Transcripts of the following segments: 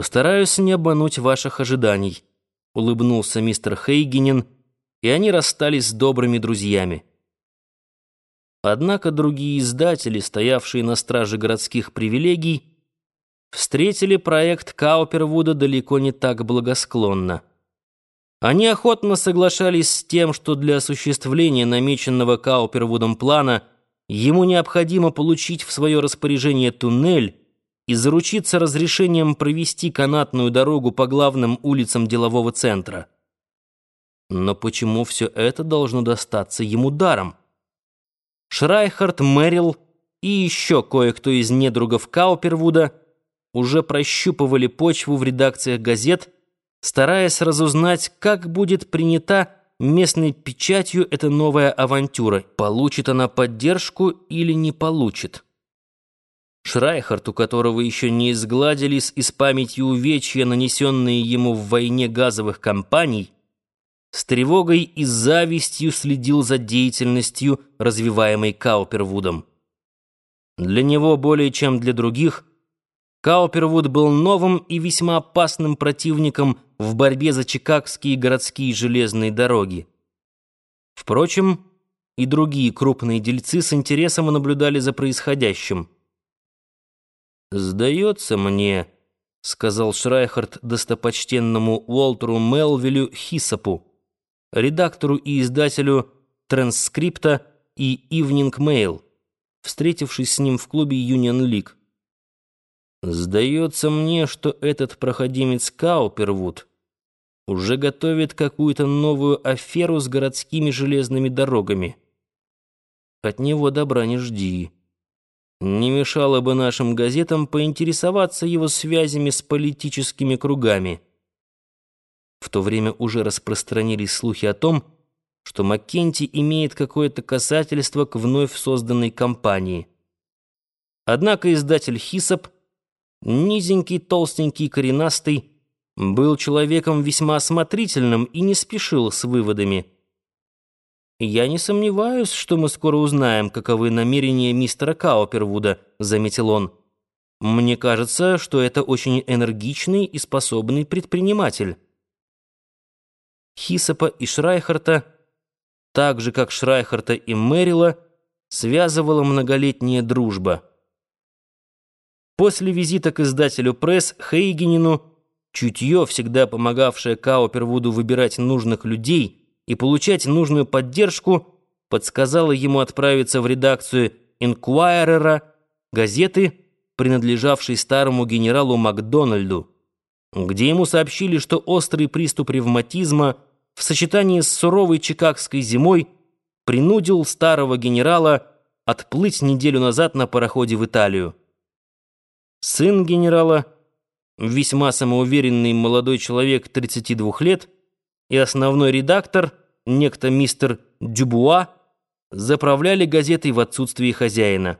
«Постараюсь не обмануть ваших ожиданий», — улыбнулся мистер Хейгенен, и они расстались с добрыми друзьями. Однако другие издатели, стоявшие на страже городских привилегий, встретили проект Каупервуда далеко не так благосклонно. Они охотно соглашались с тем, что для осуществления намеченного Каупервудом плана ему необходимо получить в свое распоряжение туннель и заручиться разрешением провести канатную дорогу по главным улицам делового центра. Но почему все это должно достаться ему даром? Шрайхард, Мэрил и еще кое-кто из недругов Каупервуда уже прощупывали почву в редакциях газет, стараясь разузнать, как будет принята местной печатью эта новая авантюра. Получит она поддержку или не получит? Шрайхард, у которого еще не изгладились из памяти увечья, нанесенные ему в войне газовых компаний, с тревогой и завистью следил за деятельностью, развиваемой Каупервудом. Для него более чем для других Каупервуд был новым и весьма опасным противником в борьбе за чикагские городские железные дороги. Впрочем, и другие крупные дельцы с интересом наблюдали за происходящим. «Сдается мне», — сказал Шрайхард достопочтенному Уолтеру Мелвилю Хисопу, редактору и издателю «Транскрипта» и «Ивнинг Мейл», встретившись с ним в клубе «Юнион Лиг». «Сдается мне, что этот проходимец Каупервуд уже готовит какую-то новую аферу с городскими железными дорогами. От него добра не жди. Не мешало бы нашим газетам поинтересоваться его связями с политическими кругами». В то время уже распространились слухи о том, что Маккенти имеет какое-то касательство к вновь созданной компании. Однако издатель Хисоп, низенький, толстенький, коренастый, был человеком весьма осмотрительным и не спешил с выводами. «Я не сомневаюсь, что мы скоро узнаем, каковы намерения мистера Каупервуда», — заметил он. «Мне кажется, что это очень энергичный и способный предприниматель». Хисопа и Шрайхарта, так же как Шрайхарта и Мэрила, связывала многолетняя дружба. После визита к издателю пресс Хейгенину чутье, всегда помогавшее Каупервуду выбирать нужных людей и получать нужную поддержку, подсказало ему отправиться в редакцию «Инкуайрера» газеты, принадлежавшей старому генералу Макдональду где ему сообщили, что острый приступ ревматизма в сочетании с суровой чикагской зимой принудил старого генерала отплыть неделю назад на пароходе в Италию. Сын генерала, весьма самоуверенный молодой человек 32 лет, и основной редактор, некто мистер Дюбуа, заправляли газетой в отсутствии хозяина.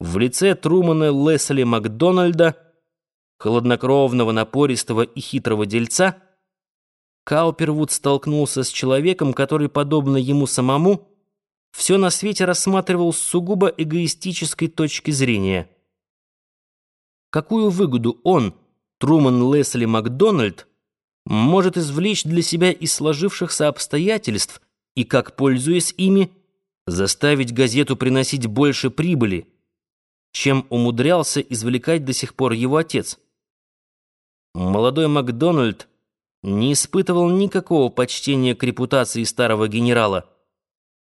В лице Трумана Лесли Макдональда холоднокровного, напористого и хитрого дельца, Каупервуд столкнулся с человеком, который, подобно ему самому, все на свете рассматривал с сугубо эгоистической точки зрения. Какую выгоду он, Труман Лесли Макдональд, может извлечь для себя из сложившихся обстоятельств и, как пользуясь ими, заставить газету приносить больше прибыли, чем умудрялся извлекать до сих пор его отец? Молодой Макдональд не испытывал никакого почтения к репутации старого генерала.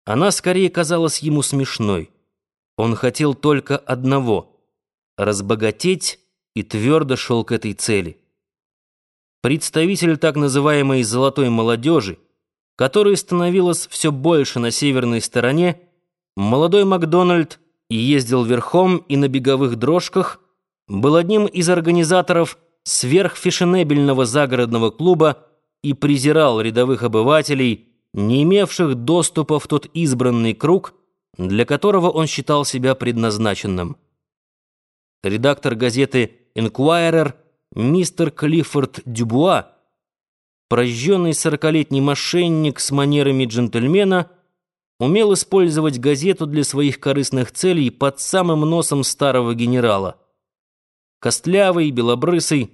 Она скорее казалась ему смешной. Он хотел только одного — разбогатеть и твердо шел к этой цели. Представитель так называемой «золотой молодежи», которой становилось все больше на северной стороне, молодой Макдональд ездил верхом и на беговых дрожках, был одним из организаторов – сверхфешенебельного загородного клуба и презирал рядовых обывателей, не имевших доступа в тот избранный круг, для которого он считал себя предназначенным. Редактор газеты «Инкуайрер» мистер Клиффорд Дюбуа, прожженный сорокалетний мошенник с манерами джентльмена, умел использовать газету для своих корыстных целей под самым носом старого генерала. костлявый, белобрысый,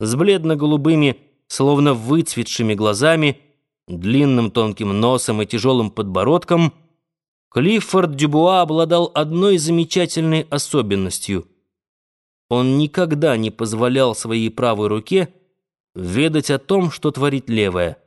с бледно-голубыми, словно выцветшими глазами, длинным тонким носом и тяжелым подбородком, Клиффорд Дюбуа обладал одной замечательной особенностью. Он никогда не позволял своей правой руке ведать о том, что творит левая.